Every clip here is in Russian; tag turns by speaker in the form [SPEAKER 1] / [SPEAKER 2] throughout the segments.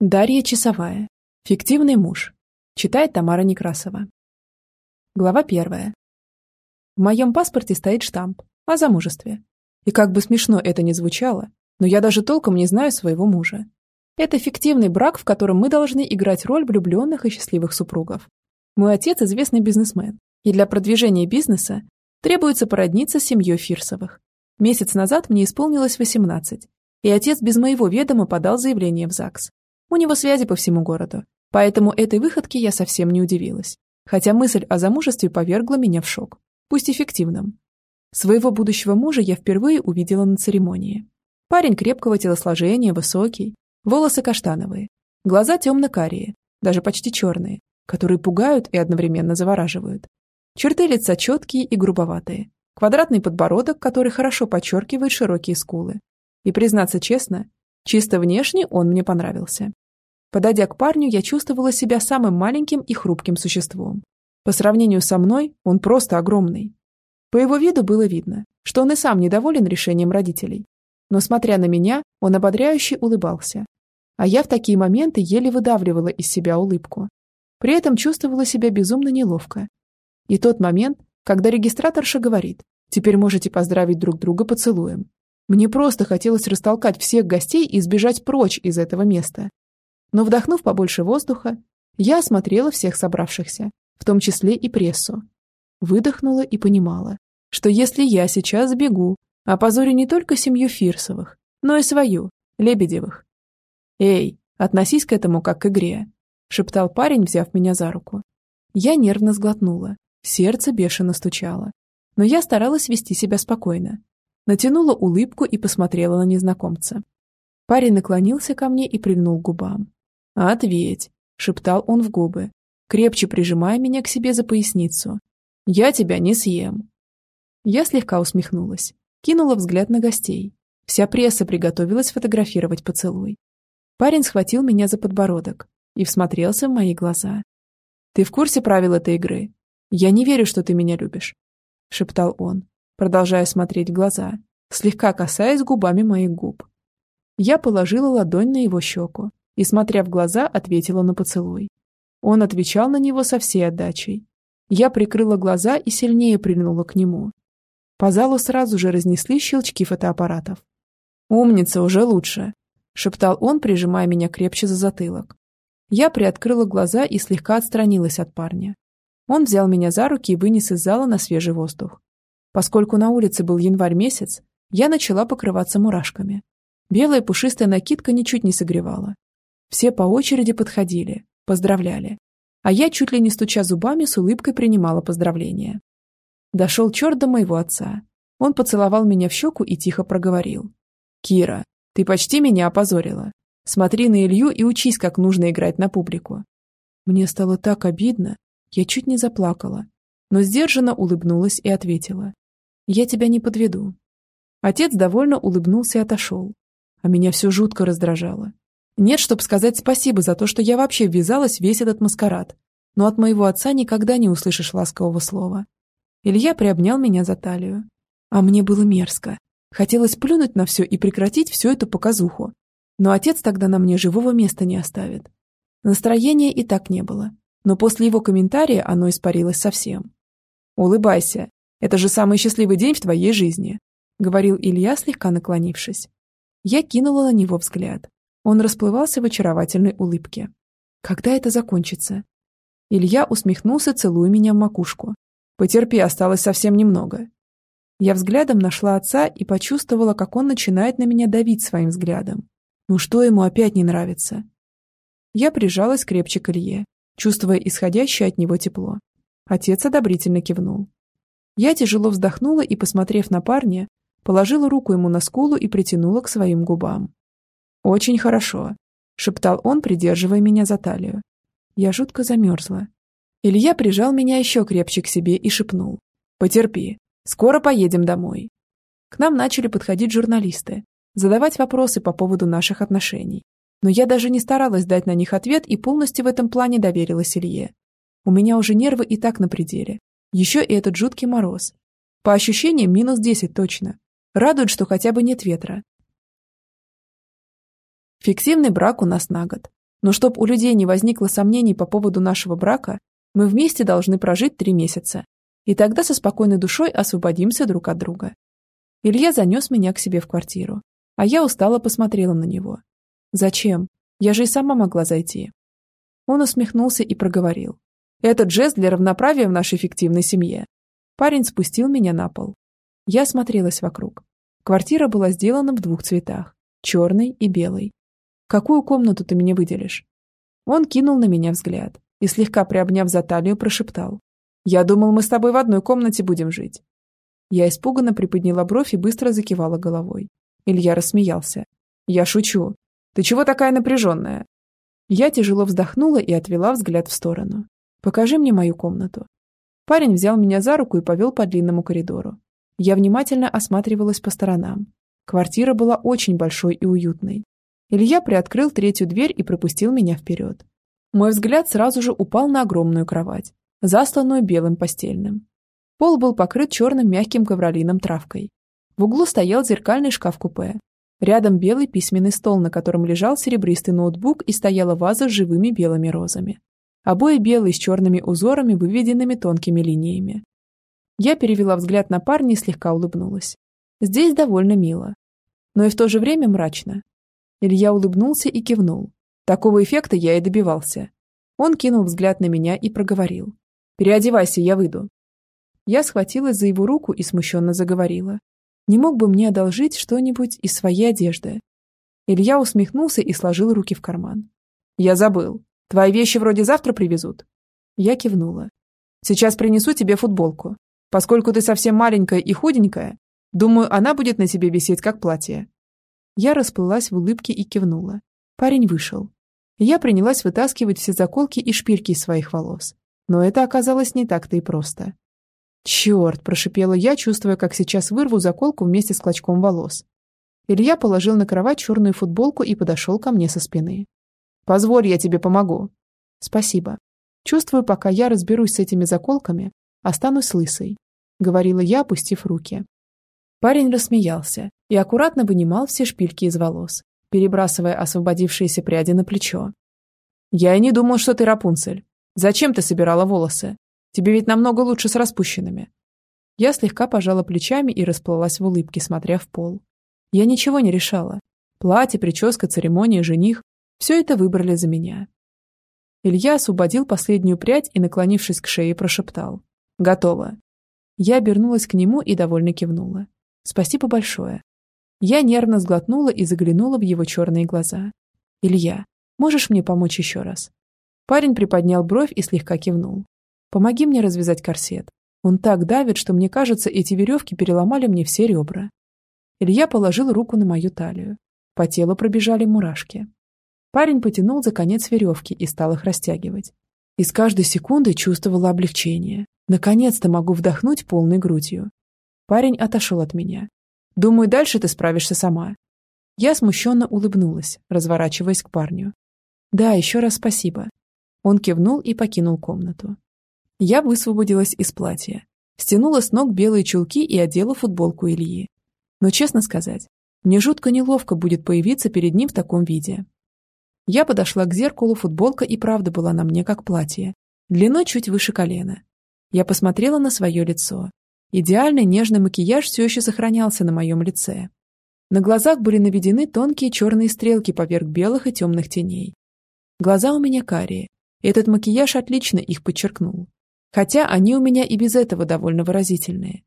[SPEAKER 1] Дарья Часовая. Фиктивный муж. Читает Тамара Некрасова. Глава первая. В моем паспорте стоит штамп о замужестве. И как бы смешно это ни звучало, но я даже толком не знаю своего мужа. Это фиктивный брак, в котором мы должны играть роль влюбленных и счастливых супругов. Мой отец известный бизнесмен, и для продвижения бизнеса требуется породниться с семьей Фирсовых. Месяц назад мне исполнилось 18, и отец без моего ведома подал заявление в ЗАГС. У него связи по всему городу, поэтому этой выходке я совсем не удивилась. Хотя мысль о замужестве повергла меня в шок, пусть эффективным. Своего будущего мужа я впервые увидела на церемонии. Парень крепкого телосложения, высокий, волосы каштановые, глаза темно-карие, даже почти черные, которые пугают и одновременно завораживают. Черты лица четкие и грубоватые, квадратный подбородок, который хорошо подчеркивает широкие скулы. И, признаться честно, чисто внешне он мне понравился. Подойдя к парню, я чувствовала себя самым маленьким и хрупким существом. По сравнению со мной, он просто огромный. По его виду было видно, что он и сам недоволен решением родителей. Но, смотря на меня, он ободряюще улыбался. А я в такие моменты еле выдавливала из себя улыбку. При этом чувствовала себя безумно неловко. И тот момент, когда регистраторша говорит, «Теперь можете поздравить друг друга поцелуем». Мне просто хотелось растолкать всех гостей и сбежать прочь из этого места. Но вдохнув побольше воздуха, я осмотрела всех собравшихся, в том числе и прессу. Выдохнула и понимала, что если я сейчас сбегу, опозорю не только семью Фирсовых, но и свою, Лебедевых. «Эй, относись к этому как к игре», — шептал парень, взяв меня за руку. Я нервно сглотнула, сердце бешено стучало. Но я старалась вести себя спокойно. Натянула улыбку и посмотрела на незнакомца. Парень наклонился ко мне и прильнул к губам. «Ответь», — шептал он в губы, крепче прижимая меня к себе за поясницу. «Я тебя не съем». Я слегка усмехнулась, кинула взгляд на гостей. Вся пресса приготовилась фотографировать поцелуй. Парень схватил меня за подбородок и всмотрелся в мои глаза. «Ты в курсе правил этой игры? Я не верю, что ты меня любишь», — шептал он, продолжая смотреть в глаза, слегка касаясь губами моих губ. Я положила ладонь на его щеку, и, смотря в глаза, ответила на поцелуй. Он отвечал на него со всей отдачей. Я прикрыла глаза и сильнее прильнула к нему. По залу сразу же разнесли щелчки фотоаппаратов. «Умница, уже лучше», — шептал он, прижимая меня крепче за затылок. Я приоткрыла глаза и слегка отстранилась от парня. Он взял меня за руки и вынес из зала на свежий воздух. Поскольку на улице был январь месяц, я начала покрываться мурашками. Белая пушистая накидка ничуть не согревала, все по очереди подходили, поздравляли. А я, чуть ли не стуча зубами, с улыбкой принимала поздравления. Дошел черт до моего отца. Он поцеловал меня в щеку и тихо проговорил. «Кира, ты почти меня опозорила. Смотри на Илью и учись, как нужно играть на публику». Мне стало так обидно, я чуть не заплакала, но сдержанно улыбнулась и ответила. «Я тебя не подведу». Отец довольно улыбнулся и отошел, а меня все жутко раздражало. Нет, чтобы сказать спасибо за то, что я вообще ввязалась весь этот маскарад. Но от моего отца никогда не услышишь ласкового слова. Илья приобнял меня за талию. А мне было мерзко. Хотелось плюнуть на все и прекратить всю эту показуху. Но отец тогда на мне живого места не оставит. Настроения и так не было. Но после его комментария оно испарилось совсем. «Улыбайся. Это же самый счастливый день в твоей жизни», — говорил Илья, слегка наклонившись. Я кинула на него взгляд. Он расплывался в очаровательной улыбке. «Когда это закончится?» Илья усмехнулся, целуя меня в макушку. «Потерпи, осталось совсем немного». Я взглядом нашла отца и почувствовала, как он начинает на меня давить своим взглядом. Ну что ему опять не нравится? Я прижалась крепче к Илье, чувствуя исходящее от него тепло. Отец одобрительно кивнул. Я тяжело вздохнула и, посмотрев на парня, положила руку ему на скулу и притянула к своим губам. «Очень хорошо», — шептал он, придерживая меня за талию. Я жутко замерзла. Илья прижал меня еще крепче к себе и шепнул. «Потерпи, скоро поедем домой». К нам начали подходить журналисты, задавать вопросы по поводу наших отношений. Но я даже не старалась дать на них ответ и полностью в этом плане доверилась Илье. У меня уже нервы и так на пределе. Еще и этот жуткий мороз. По ощущениям, минус 10 точно. Радует, что хотя бы нет ветра. Фиктивный брак у нас на год. Но чтоб у людей не возникло сомнений по поводу нашего брака, мы вместе должны прожить три месяца. И тогда со спокойной душой освободимся друг от друга. Илья занес меня к себе в квартиру, а я устало посмотрела на него. Зачем? Я же и сама могла зайти. Он усмехнулся и проговорил. Это жест для равноправия в нашей фиктивной семье. Парень спустил меня на пол. Я смотрелась вокруг. Квартира была сделана в двух цветах – черный и белый. «Какую комнату ты мне выделишь?» Он кинул на меня взгляд и, слегка приобняв за талию, прошептал. «Я думал, мы с тобой в одной комнате будем жить». Я испуганно приподняла бровь и быстро закивала головой. Илья рассмеялся. «Я шучу. Ты чего такая напряженная?» Я тяжело вздохнула и отвела взгляд в сторону. «Покажи мне мою комнату». Парень взял меня за руку и повел по длинному коридору. Я внимательно осматривалась по сторонам. Квартира была очень большой и уютной. Илья приоткрыл третью дверь и пропустил меня вперед. Мой взгляд сразу же упал на огромную кровать, засланную белым постельным. Пол был покрыт черным мягким ковролином травкой. В углу стоял зеркальный шкаф-купе. Рядом белый письменный стол, на котором лежал серебристый ноутбук и стояла ваза с живыми белыми розами. Обои белые с черными узорами, выведенными тонкими линиями. Я перевела взгляд на парня и слегка улыбнулась. Здесь довольно мило. Но и в то же время мрачно. Илья улыбнулся и кивнул. Такого эффекта я и добивался. Он кинул взгляд на меня и проговорил. «Переодевайся, я выйду». Я схватилась за его руку и смущенно заговорила. «Не мог бы мне одолжить что-нибудь из своей одежды?» Илья усмехнулся и сложил руки в карман. «Я забыл. Твои вещи вроде завтра привезут?» Я кивнула. «Сейчас принесу тебе футболку. Поскольку ты совсем маленькая и худенькая, думаю, она будет на тебе висеть как платье». Я расплылась в улыбке и кивнула. Парень вышел. Я принялась вытаскивать все заколки и шпильки из своих волос. Но это оказалось не так-то и просто. «Черт!» – прошипела я, чувствуя, как сейчас вырву заколку вместе с клочком волос. Илья положил на кровать черную футболку и подошел ко мне со спины. Позволь, я тебе помогу». «Спасибо. Чувствую, пока я разберусь с этими заколками, останусь лысой», — говорила я, опустив руки. Парень рассмеялся и аккуратно вынимал все шпильки из волос, перебрасывая освободившиеся пряди на плечо. «Я и не думал, что ты Рапунцель. Зачем ты собирала волосы? Тебе ведь намного лучше с распущенными». Я слегка пожала плечами и расплылась в улыбке, смотря в пол. Я ничего не решала. Платье, прическа, церемония, жених все это выбрали за меня. Илья освободил последнюю прядь и, наклонившись к шее, прошептал. «Готово». Я обернулась к нему и довольно кивнула. «Спасибо большое». Я нервно сглотнула и заглянула в его черные глаза. «Илья, можешь мне помочь еще раз?» Парень приподнял бровь и слегка кивнул. «Помоги мне развязать корсет. Он так давит, что мне кажется, эти веревки переломали мне все ребра». Илья положил руку на мою талию. По телу пробежали мурашки. Парень потянул за конец веревки и стал их растягивать. И с каждой секундой чувствовала облегчение. Наконец-то могу вдохнуть полной грудью. Парень отошел от меня. Думаю, дальше ты справишься сама. Я смущенно улыбнулась, разворачиваясь к парню. Да, еще раз спасибо. Он кивнул и покинул комнату. Я высвободилась из платья, стянула с ног белые чулки и одела футболку Ильи. Но, честно сказать, мне жутко неловко будет появиться перед ним в таком виде. Я подошла к зеркалу, футболка и правда была на мне как платье, длиной чуть выше колена. Я посмотрела на свое лицо. Идеальный нежный макияж все еще сохранялся на моем лице. На глазах были наведены тонкие черные стрелки поверх белых и темных теней. Глаза у меня карие, этот макияж отлично их подчеркнул. Хотя они у меня и без этого довольно выразительные.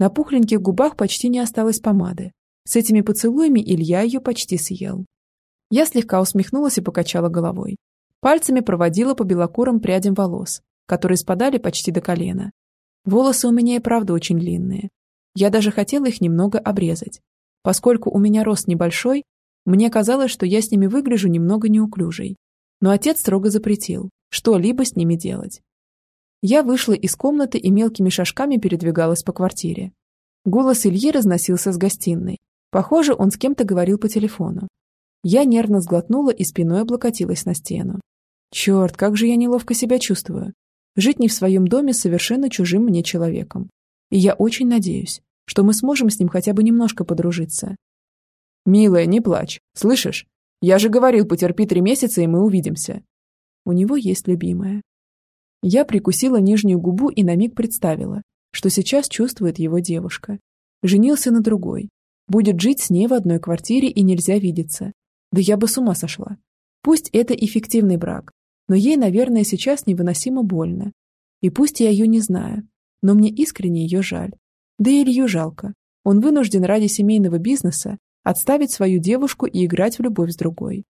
[SPEAKER 1] На пухленьких губах почти не осталось помады. С этими поцелуями Илья ее почти съел. Я слегка усмехнулась и покачала головой. Пальцами проводила по белокурым прядям волос, которые спадали почти до колена. Волосы у меня и правда очень длинные. Я даже хотела их немного обрезать. Поскольку у меня рост небольшой, мне казалось, что я с ними выгляжу немного неуклюжей. Но отец строго запретил что-либо с ними делать. Я вышла из комнаты и мелкими шажками передвигалась по квартире. Голос Ильи разносился с гостиной. Похоже, он с кем-то говорил по телефону. Я нервно сглотнула и спиной облокотилась на стену. Черт, как же я неловко себя чувствую. Жить не в своем доме с совершенно чужим мне человеком. И я очень надеюсь, что мы сможем с ним хотя бы немножко подружиться. «Милая, не плачь, слышишь? Я же говорил, потерпи три месяца, и мы увидимся. У него есть любимая. Я прикусила нижнюю губу и на миг представила, что сейчас чувствует его девушка. Женился на другой. Будет жить с ней в одной квартире и нельзя видеться. Да я бы с ума сошла. Пусть это эффективный брак, но ей, наверное, сейчас невыносимо больно. И пусть я ее не знаю, но мне искренне ее жаль. Да и Илью жалко. Он вынужден ради семейного бизнеса отставить свою девушку и играть в любовь с другой.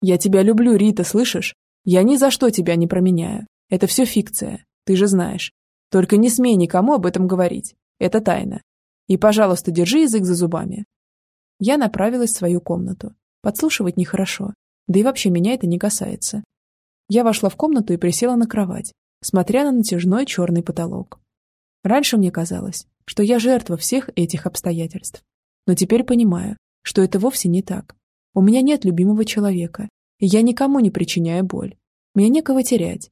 [SPEAKER 1] «Я тебя люблю, Рита, слышишь? Я ни за что тебя не променяю. Это все фикция, ты же знаешь. Только не смей никому об этом говорить. Это тайна. И, пожалуйста, держи язык за зубами». Я направилась в свою комнату. Подслушивать нехорошо. Да и вообще меня это не касается. Я вошла в комнату и присела на кровать, смотря на натяжной черный потолок. Раньше мне казалось, что я жертва всех этих обстоятельств. Но теперь понимаю, что это вовсе не так. У меня нет любимого человека, и я никому не причиняю боль. Мне некого терять.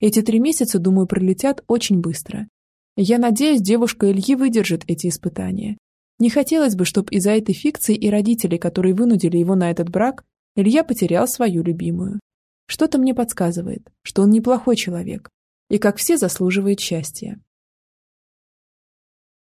[SPEAKER 1] Эти три месяца, думаю, пролетят очень быстро. Я надеюсь, девушка Ильи выдержит эти испытания. Не хотелось бы, чтобы из-за этой фикции и родителей, которые вынудили его на этот брак, Илья потерял свою любимую. Что-то мне подсказывает, что он неплохой человек и, как все, заслуживает счастья.